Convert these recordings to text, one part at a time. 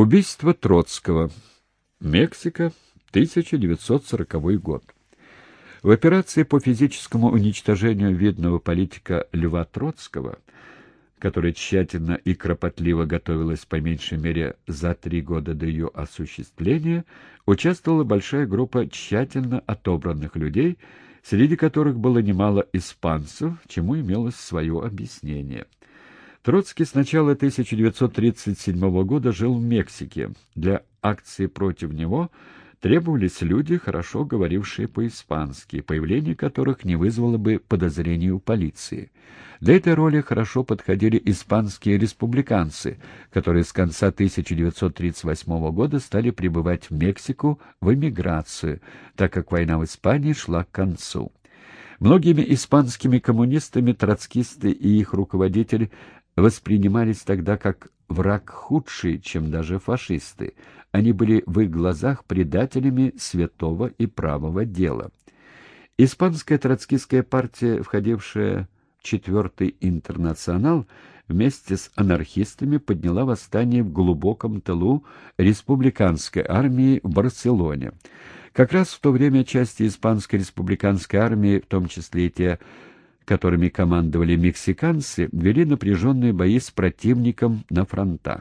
Убийство Троцкого. Мексика, 1940 год. В операции по физическому уничтожению видного политика Льва Троцкого, которая тщательно и кропотливо готовилась по меньшей мере за три года до ее осуществления, участвовала большая группа тщательно отобранных людей, среди которых было немало испанцев, чему имелось свое объяснение – Троцкий с начала 1937 года жил в Мексике. Для акции против него требовались люди, хорошо говорившие по-испански, появление которых не вызвало бы подозрений у полиции. Для этой роли хорошо подходили испанские республиканцы, которые с конца 1938 года стали прибывать в Мексику в эмиграцию, так как война в Испании шла к концу. Многими испанскими коммунистами троцкисты и их руководитель воспринимались тогда как враг худший, чем даже фашисты. Они были в их глазах предателями святого и правого дела. Испанская троцкистская партия, входившая в Четвертый интернационал, вместе с анархистами подняла восстание в глубоком тылу республиканской армии в Барселоне. Как раз в то время части испанской республиканской армии, в том числе и те, которыми командовали мексиканцы, вели напряженные бои с противником на фронтах.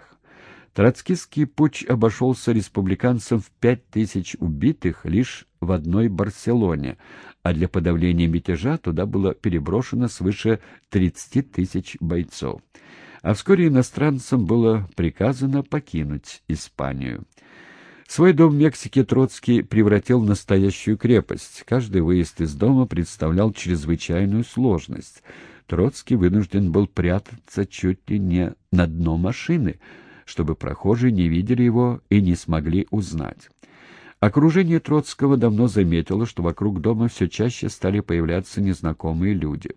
Троцкистский путч обошелся республиканцам в пять тысяч убитых лишь в одной Барселоне, а для подавления мятежа туда было переброшено свыше 30 тысяч бойцов. А вскоре иностранцам было приказано покинуть Испанию. Свой дом в Мексике Троцкий превратил в настоящую крепость. Каждый выезд из дома представлял чрезвычайную сложность. Троцкий вынужден был прятаться чуть ли не на дно машины, чтобы прохожие не видели его и не смогли узнать. Окружение Троцкого давно заметило, что вокруг дома все чаще стали появляться незнакомые люди.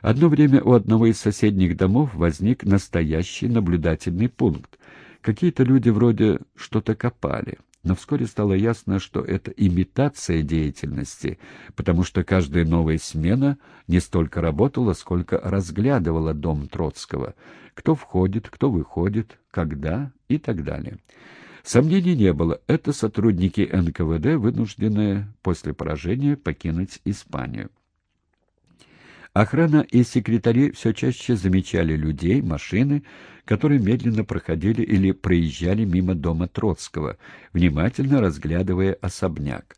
Одно время у одного из соседних домов возник настоящий наблюдательный пункт. Какие-то люди вроде что-то копали, но вскоре стало ясно, что это имитация деятельности, потому что каждая новая смена не столько работала, сколько разглядывала дом Троцкого, кто входит, кто выходит, когда и так далее. Сомнений не было, это сотрудники НКВД, вынужденные после поражения покинуть Испанию. Охрана и секретари все чаще замечали людей, машины, которые медленно проходили или проезжали мимо дома Троцкого, внимательно разглядывая особняк.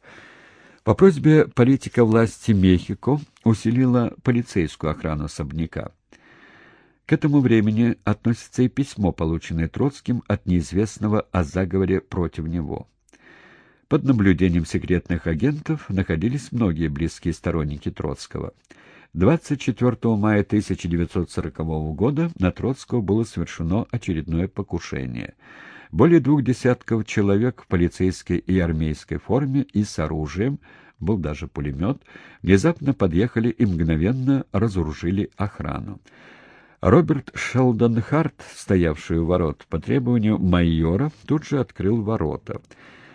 По просьбе политика власти Мехико усилила полицейскую охрану особняка. К этому времени относится и письмо, полученное Троцким от неизвестного о заговоре против него. Под наблюдением секретных агентов находились многие близкие сторонники Троцкого – 24 мая 1940 года на Троцкого было совершено очередное покушение. Более двух десятков человек в полицейской и армейской форме и с оружием, был даже пулемет, внезапно подъехали и мгновенно разоружили охрану. Роберт Шелдон Харт, стоявший у ворот, по требованию майора, тут же открыл ворота —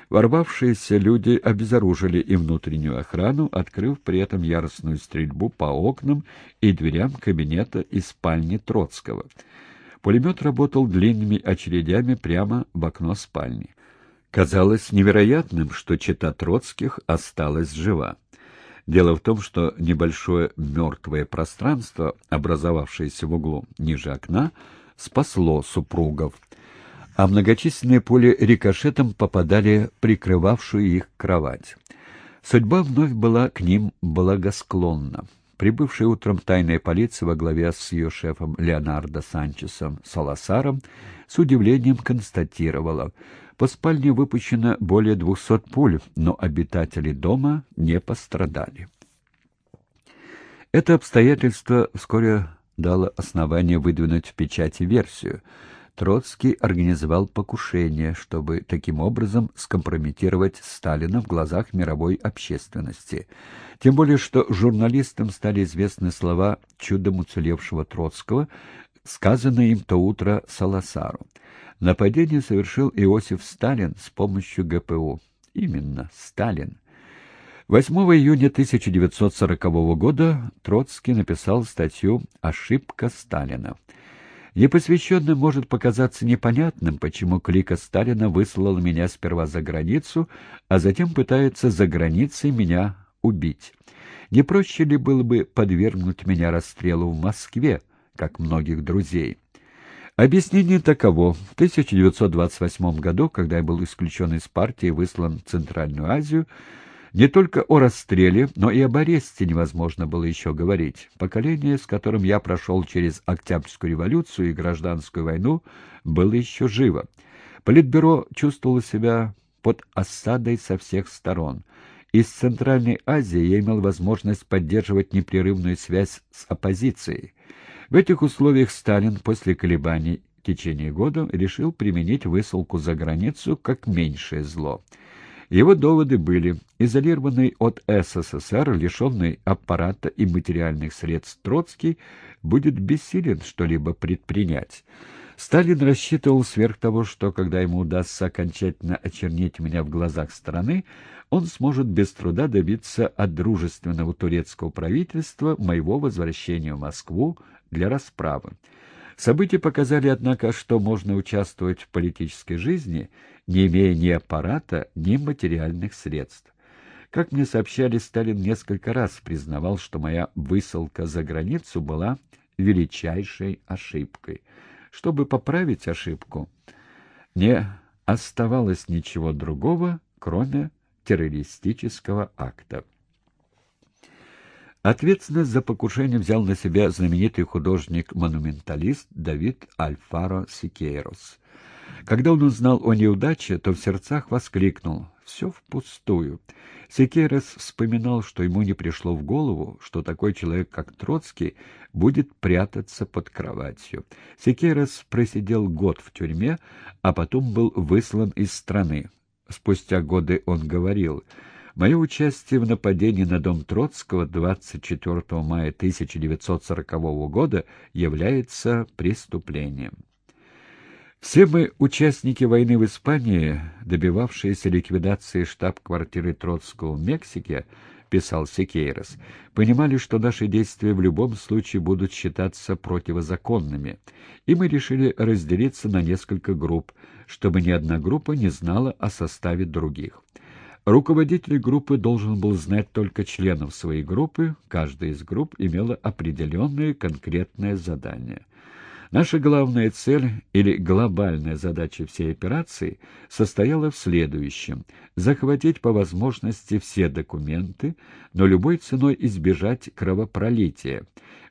Ворвавшиеся люди обезоружили и внутреннюю охрану, открыв при этом яростную стрельбу по окнам и дверям кабинета и спальни Троцкого. Пулемет работал длинными очередями прямо в окно спальни. Казалось невероятным, что чета Троцких осталась жива. Дело в том, что небольшое мертвое пространство, образовавшееся в углу ниже окна, спасло супругов а многочисленные пули рикошетом попадали прикрывавшую их кровать. Судьба вновь была к ним благосклонна. Прибывшая утром тайная полиция во главе с ее шефом Леонардо Санчесом Саласаром с удивлением констатировала, по спальне выпущено более двухсот пуль, но обитатели дома не пострадали. Это обстоятельство вскоре дало основание выдвинуть в печати версию — Троцкий организовал покушение, чтобы таким образом скомпрометировать Сталина в глазах мировой общественности. Тем более, что журналистам стали известны слова чудом уцелевшего Троцкого, сказанные им то утро Саласару. Нападение совершил Иосиф Сталин с помощью ГПУ. Именно, Сталин. 8 июня 1940 года Троцкий написал статью «Ошибка Сталина». Непосвященным может показаться непонятным, почему клика Сталина выслал меня сперва за границу, а затем пытается за границей меня убить. Не проще ли было бы подвергнуть меня расстрелу в Москве, как многих друзей? Объяснение таково. В 1928 году, когда я был исключен из партии и выслан в Центральную Азию, не только о расстреле, но и об аресте невозможно было еще говорить. Поколение, с которым я прошел через Октябрьскую революцию и гражданскую войну, было еще живо. Политбюро чувствовало себя под осадой со всех сторон. Из Центральной Азии я имел возможность поддерживать непрерывную связь с оппозицией. В этих условиях Сталин после колебаний в течение года решил применить высылку за границу как меньшее зло — его доводы были, изолированный от СССР, лишенный аппарата и материальных средств Троцкий, будет бессилен что-либо предпринять. Сталин рассчитывал сверх того, что, когда ему удастся окончательно очернить меня в глазах страны, он сможет без труда добиться от дружественного турецкого правительства моего возвращения в Москву для расправы. События показали, однако, что можно участвовать в политической жизни, не имея ни аппарата, ни материальных средств. Как мне сообщали, Сталин несколько раз признавал, что моя высылка за границу была величайшей ошибкой. Чтобы поправить ошибку, не оставалось ничего другого, кроме террористического акта. Ответственность за покушение взял на себя знаменитый художник-монументалист Давид Альфаро Сикейрос. Когда он узнал о неудаче, то в сердцах воскликнул «Все впустую». Сикейрос вспоминал, что ему не пришло в голову, что такой человек, как Троцкий, будет прятаться под кроватью. Секерес просидел год в тюрьме, а потом был выслан из страны. Спустя годы он говорил — Мое участие в нападении на дом Троцкого 24 мая 1940 года является преступлением. Все мы, участники войны в Испании, добивавшиеся ликвидации штаб-квартиры Троцкого в Мексике, писал Секейрос, понимали, что наши действия в любом случае будут считаться противозаконными, и мы решили разделиться на несколько групп, чтобы ни одна группа не знала о составе других. Руководитель группы должен был знать только членов своей группы, каждая из групп имела определенное конкретное задание. Наша главная цель или глобальная задача всей операции состояла в следующем – захватить по возможности все документы, но любой ценой избежать кровопролития.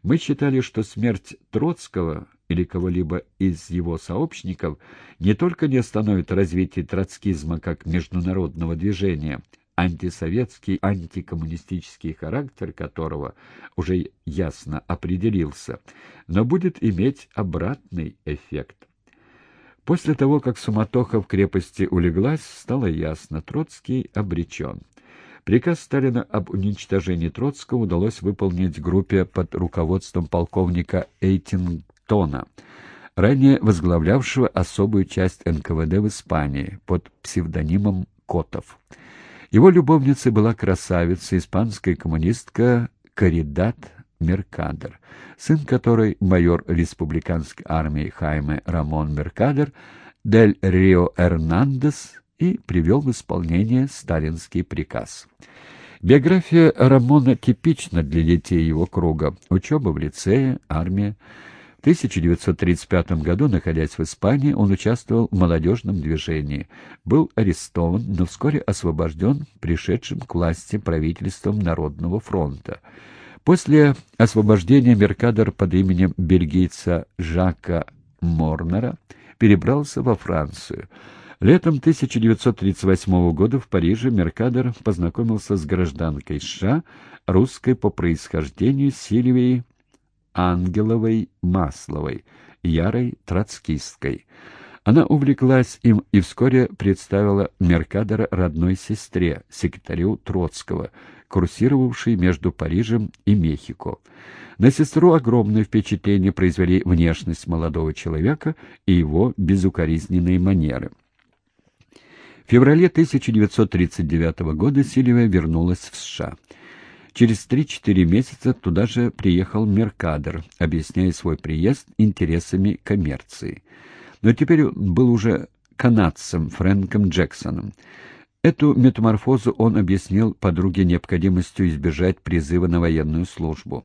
Мы считали, что смерть Троцкого или кого-либо из его сообщников не только не остановит развитие троцкизма как международного движения, антисоветский, антикоммунистический характер которого уже ясно определился, но будет иметь обратный эффект. После того, как суматоха в крепости улеглась, стало ясно, Троцкий обречен. Приказ Сталина об уничтожении Троцкого удалось выполнить группе под руководством полковника Эйтинг Тона, ранее возглавлявшего особую часть НКВД в Испании под псевдонимом Котов. Его любовницей была красавица, испанская коммунистка Каридат Меркадер, сын которой майор республиканской армии Хайме Рамон Меркадер Дель Рио Эрнандес и привел в исполнение сталинский приказ. Биография Рамона типична для детей его круга. Учеба в лицее, армия. В 1935 году, находясь в Испании, он участвовал в молодежном движении, был арестован, но вскоре освобожден пришедшим к власти правительством Народного фронта. После освобождения Меркадор под именем бельгийца Жака Морнера перебрался во Францию. Летом 1938 года в Париже Меркадор познакомился с гражданкой США, русской по происхождению Сильвией Ангеловой Масловой, ярой троцкисткой. Она увлеклась им и вскоре представила Меркадора родной сестре, секретарю Троцкого, курсировавшей между Парижем и Мехико. На сестру огромное впечатление произвели внешность молодого человека и его безукоризненные манеры. В феврале 1939 года Сильвия вернулась в США. Через 3-4 месяца туда же приехал Меркадер, объясняя свой приезд интересами коммерции. Но теперь он был уже канадцем Фрэнком Джексоном. Эту метаморфозу он объяснил подруге необходимостью избежать призыва на военную службу.